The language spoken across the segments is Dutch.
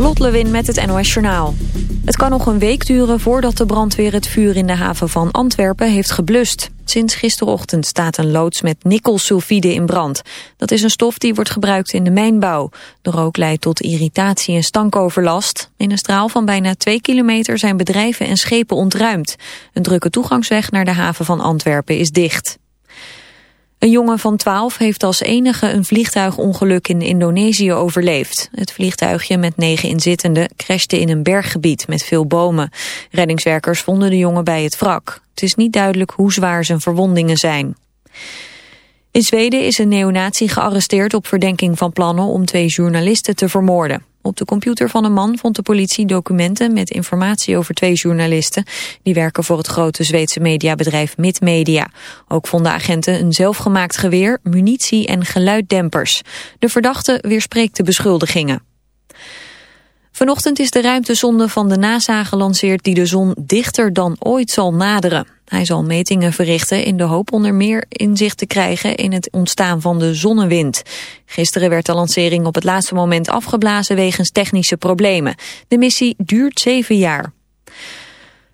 Lot Lewin met het NOS Journaal. Het kan nog een week duren voordat de brandweer het vuur in de haven van Antwerpen heeft geblust. Sinds gisterochtend staat een loods met nikkelsulfide in brand. Dat is een stof die wordt gebruikt in de mijnbouw. De rook leidt tot irritatie en stankoverlast. In een straal van bijna twee kilometer zijn bedrijven en schepen ontruimd. Een drukke toegangsweg naar de haven van Antwerpen is dicht. Een jongen van 12 heeft als enige een vliegtuigongeluk in Indonesië overleefd. Het vliegtuigje met negen inzittenden crashte in een berggebied met veel bomen. Reddingswerkers vonden de jongen bij het wrak. Het is niet duidelijk hoe zwaar zijn verwondingen zijn. In Zweden is een neonazi gearresteerd op verdenking van plannen om twee journalisten te vermoorden. Op de computer van een man vond de politie documenten met informatie over twee journalisten. Die werken voor het grote Zweedse mediabedrijf Midmedia. Ook vonden agenten een zelfgemaakt geweer, munitie en geluiddempers. De verdachte weerspreekt de beschuldigingen. Vanochtend is de ruimtesonde van de NASA gelanceerd die de zon dichter dan ooit zal naderen. Hij zal metingen verrichten in de hoop onder meer inzicht te krijgen in het ontstaan van de zonnewind. Gisteren werd de lancering op het laatste moment afgeblazen wegens technische problemen. De missie duurt zeven jaar.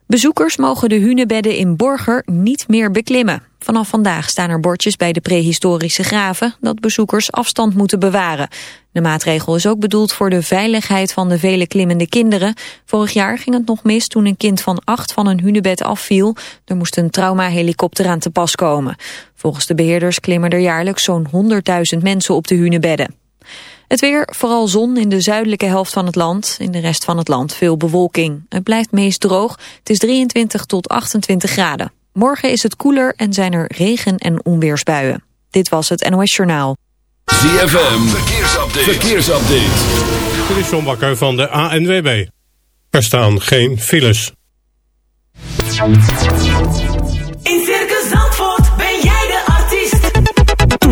Bezoekers mogen de hunebedden in Borger niet meer beklimmen. Vanaf vandaag staan er bordjes bij de prehistorische graven dat bezoekers afstand moeten bewaren. De maatregel is ook bedoeld voor de veiligheid van de vele klimmende kinderen. Vorig jaar ging het nog mis toen een kind van acht van een hunebed afviel. Er moest een traumahelikopter aan te pas komen. Volgens de beheerders klimmen er jaarlijks zo'n 100.000 mensen op de hunebedden. Het weer, vooral zon in de zuidelijke helft van het land. In de rest van het land veel bewolking. Het blijft meest droog. Het is 23 tot 28 graden. Morgen is het koeler en zijn er regen- en onweersbuien. Dit was het NOS Journaal. ZFM, verkeersupdate. verkeersupdate. Dit is John Bakker van de ANWB. Er staan geen files.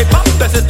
shake my best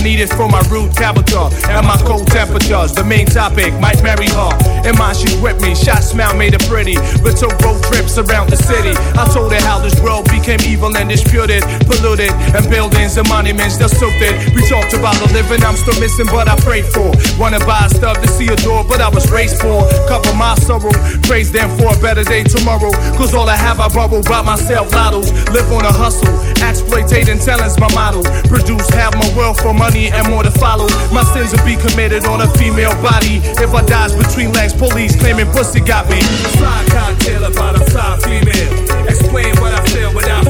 I need it for my rude character and my cold temperatures. The main topic might marry her. In mind, she's with me. Shot smile made her pretty. We took road trips around the city. I told her how this world became evil and disputed, polluted, and buildings and monuments that soaked it. We talked about the living I'm still missing, but I prayed for. Wanna buy stuff to see a door, but I was raised for. Cover my sorrow, praise them for a better day tomorrow. Cause all I have, I borrow by myself. Lottos, live on a hustle, exploitating talent's my model. Produce half my wealth for money and more to follow. My sins will be committed on a female body. If I dies between legs, police claiming pussy got me. Fly cocktail about a fly female. Explain what I feel without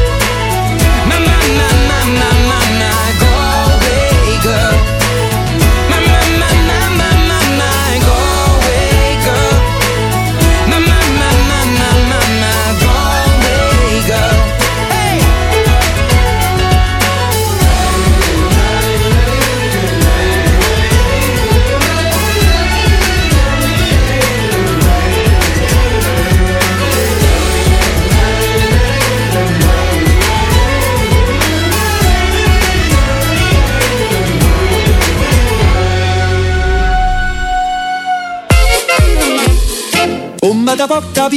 na na na na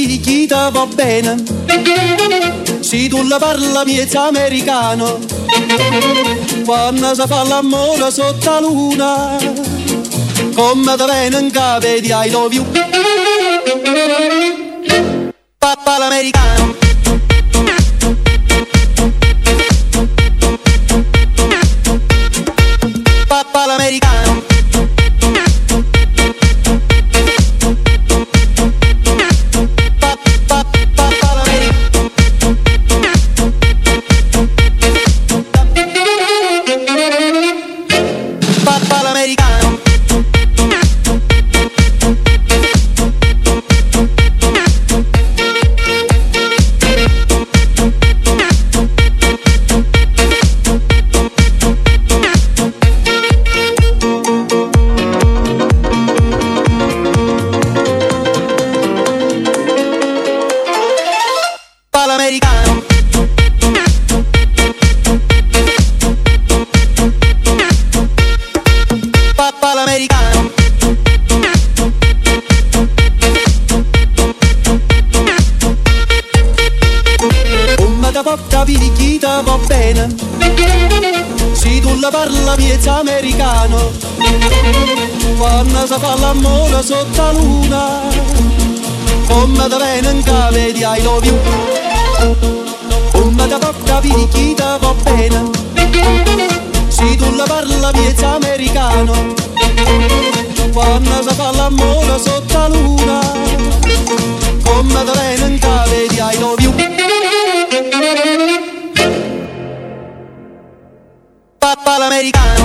picchita va bene. Se tu la parla miezza americano. Quando si fa l'amore sotto la luna Come da bene in capo di I love you Papà l'americano Papà l'americano Come da porta picchita va bene. Se tu la parla miezza americano. Quando si fa l'amore sotto la luna Come da bene in cave di I love you. Come da porta picchita va bene Se tu la parla miezza americano Quando si fa l'amore sotto la luna Come da bene in cave di I love you. Papà l'americano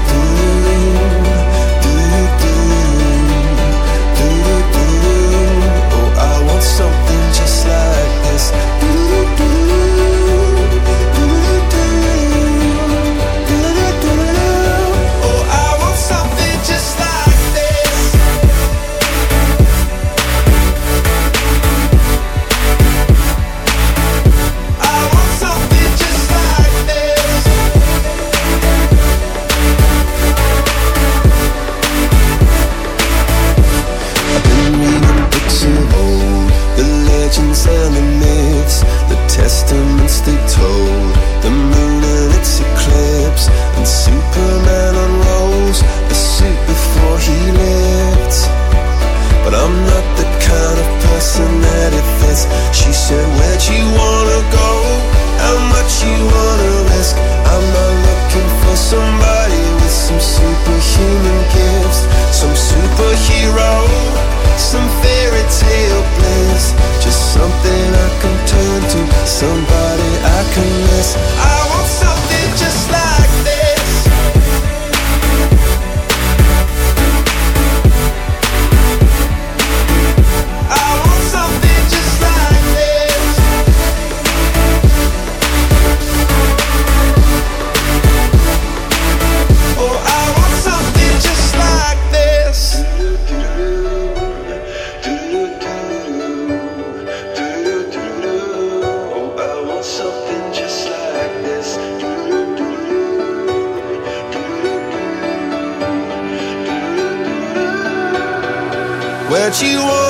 you want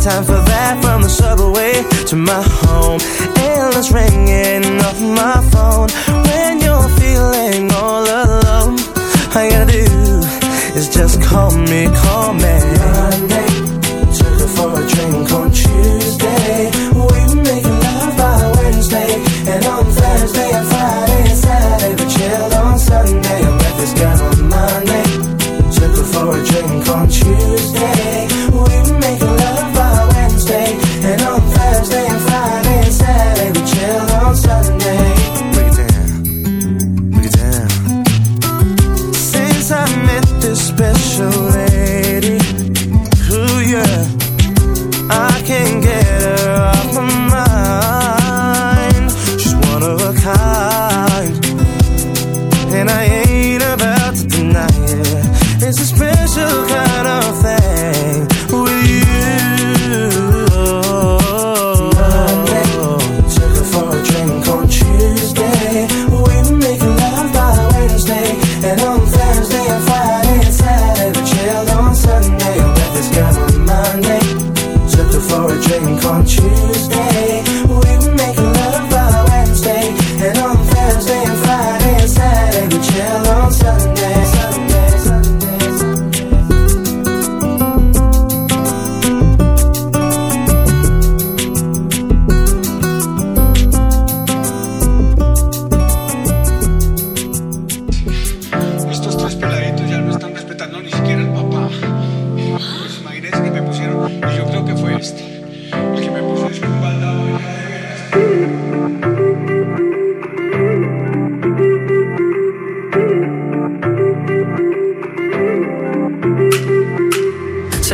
time for that From the subway to my home. Endless ringing off my phone. When you're feeling all alone All you gotta do is just call me, call me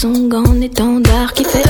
son grand étendard qui fait